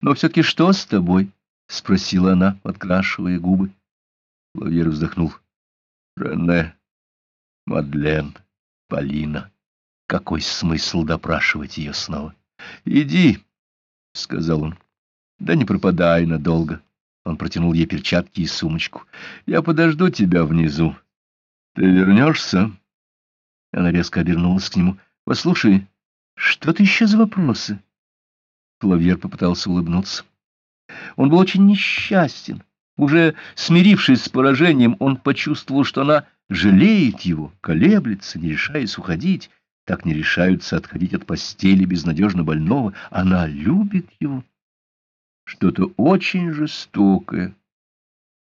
Но все-таки что с тобой? — спросила она, подкрашивая губы. Лавьер вздохнул. — Рене, Мадлен, Полина. Какой смысл допрашивать ее снова? — Иди, — сказал он. — Да не пропадай надолго. Он протянул ей перчатки и сумочку. — Я подожду тебя внизу. Ты вернешься? Она резко обернулась к нему. — Послушай, что ты еще за вопросы? Клавьер попытался улыбнуться. Он был очень несчастен. Уже смирившись с поражением, он почувствовал, что она жалеет его, колеблется, не решаясь уходить. Так не решаются отходить от постели безнадежно больного. Она любит его. Что-то очень жестокое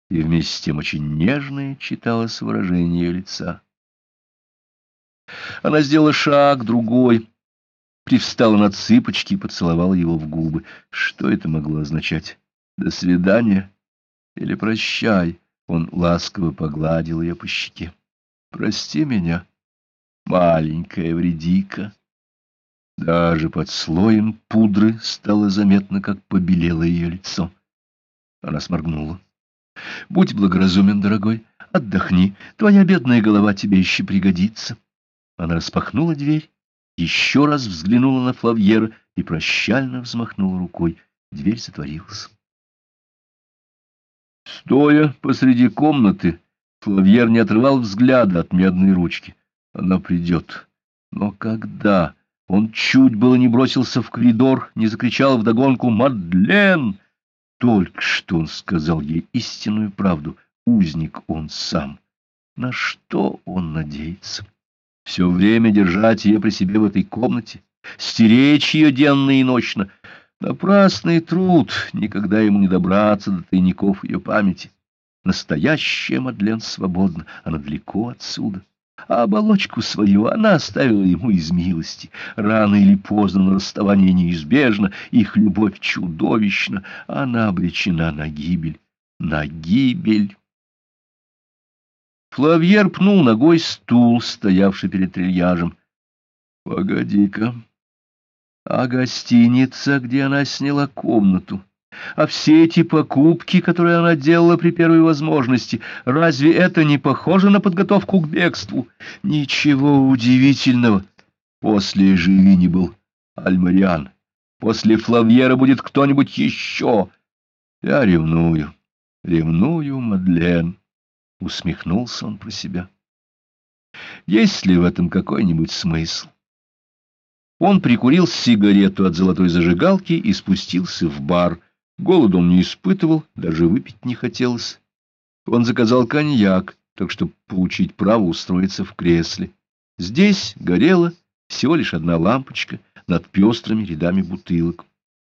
и вместе с тем очень нежное читалось выражение ее лица. Она сделала шаг, другой, привстала на цыпочки и поцеловала его в губы. Что это могло означать? «До свидания» или «Прощай»? Он ласково погладил ее по щеке. «Прости меня, маленькая вредика». Даже под слоем пудры стало заметно, как побелело ее лицо. Она сморгнула. «Будь благоразумен, дорогой, отдохни, твоя бедная голова тебе еще пригодится». Она распахнула дверь еще раз взглянула на Флавьера и прощально взмахнула рукой. Дверь затворилась. Стоя посреди комнаты, Флавьер не отрывал взгляда от медной ручки. Она придет. Но когда? Он чуть было не бросился в коридор, не закричал вдогонку «Мадлен!» Только что он сказал ей истинную правду. Узник он сам. На что он надеется? Все время держать ее при себе в этой комнате, стеречь ее денно и ночно. Напрасный труд, никогда ему не добраться до тайников ее памяти. Настоящая Мадлен свободна, она далеко отсюда. А оболочку свою она оставила ему из милости. Рано или поздно на расставание неизбежно, их любовь чудовищна, она обречена на гибель. На гибель. Флавьер пнул ногой стул, стоявший перед трильяжем. — Погоди-ка. А гостиница, где она сняла комнату? А все эти покупки, которые она делала при первой возможности, разве это не похоже на подготовку к бегству? Ничего удивительного. После Живини был Альмариан. После Флавьера будет кто-нибудь еще. Я ревную, ревную Мадлен. Усмехнулся он про себя. Есть ли в этом какой-нибудь смысл? Он прикурил сигарету от золотой зажигалки и спустился в бар. Голод он не испытывал, даже выпить не хотелось. Он заказал коньяк, так чтобы получить право устроиться в кресле. Здесь горела всего лишь одна лампочка над пестрыми рядами бутылок.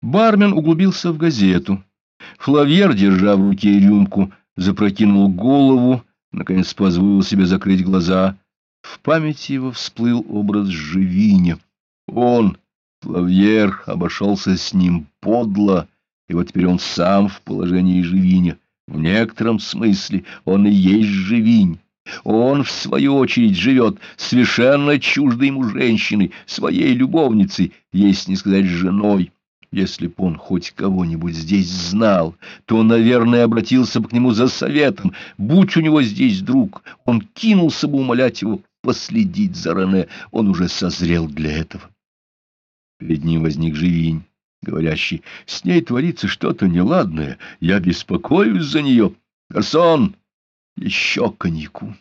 Бармен углубился в газету. Флавьер, держа в руке рюмку, запрокинул голову, наконец позволил себе закрыть глаза. В памяти его всплыл образ Живиня. Он, Флавьер, обошелся с ним подло, и вот теперь он сам в положении Живиня. В некотором смысле он и есть Живинь. Он, в свою очередь, живет совершенно чуждой ему женщиной, своей любовницей, если не сказать женой. Если б он хоть кого-нибудь здесь знал, то, наверное, обратился бы к нему за советом. Будь у него здесь друг, он кинулся бы умолять его последить за Рене. Он уже созрел для этого. Перед ним возник Живинь, говорящий, «С ней творится что-то неладное. Я беспокоюсь за нее. Гарсон, еще коньяку».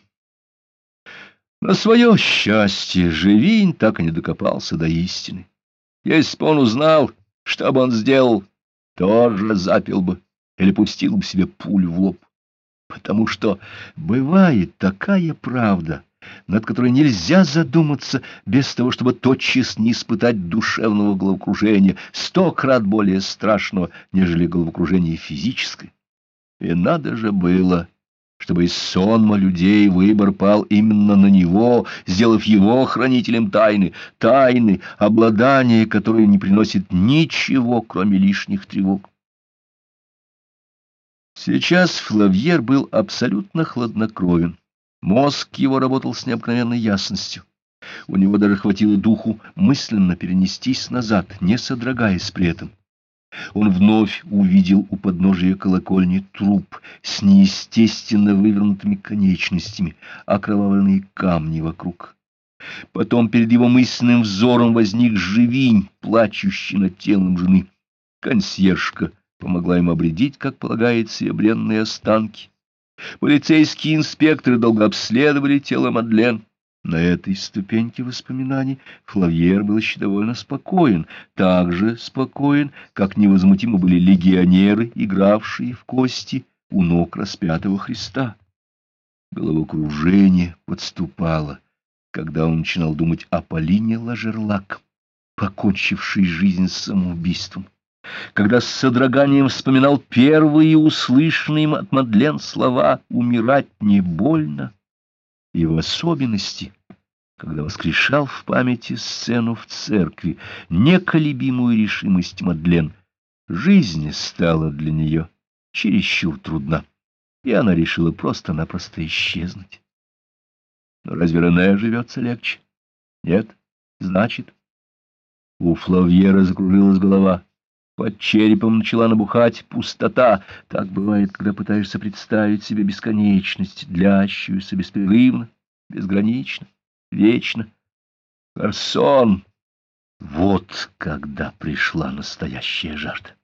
На свое счастье Живинь так и не докопался до истины. Если бы он узнал, что бы он сделал? Тоже запил бы или пустил бы себе пулю в лоб. Потому что бывает такая правда, над которой нельзя задуматься без того, чтобы тотчас не испытать душевного головокружения, сто крат более страшного, нежели головокружение физическое. И надо же было чтобы из сонма людей выбор пал именно на него, сделав его хранителем тайны, тайны, обладание которой не приносит ничего, кроме лишних тревог. Сейчас Флавьер был абсолютно хладнокровен. Мозг его работал с необыкновенной ясностью. У него даже хватило духу мысленно перенестись назад, не содрогаясь при этом. Он вновь увидел у подножия колокольни труп с неестественно вывернутыми конечностями, окровавленные камни вокруг. Потом перед его мысленным взором возник живинь, плачущий над телом жены. Консьержка помогла им обредить, как полагается, и бренные останки. Полицейские инспекторы долго обследовали тело Мадлен. На этой ступеньке воспоминаний Флавьер был еще довольно спокоен, так же спокоен, как невозмутимо были легионеры, игравшие в кости у ног распятого Христа. Головокружение подступало, когда он начинал думать о Полине Лажерлак, покончившей жизнь самоубийством, когда с содроганием вспоминал первые услышанные им от Мадлен слова «умирать не больно» и в особенности, когда воскрешал в памяти сцену в церкви, неколебимую решимость Мадлен. Жизнь стала для нее чересчур трудна, и она решила просто-напросто исчезнуть. Но разве Рене живется легче? Нет? Значит, у Флавьера закружилась голова. Под черепом начала набухать пустота. Так бывает, когда пытаешься представить себе бесконечность, длящуюся беспрерывно, безгранично, вечно. Гарсон! Вот когда пришла настоящая жажда.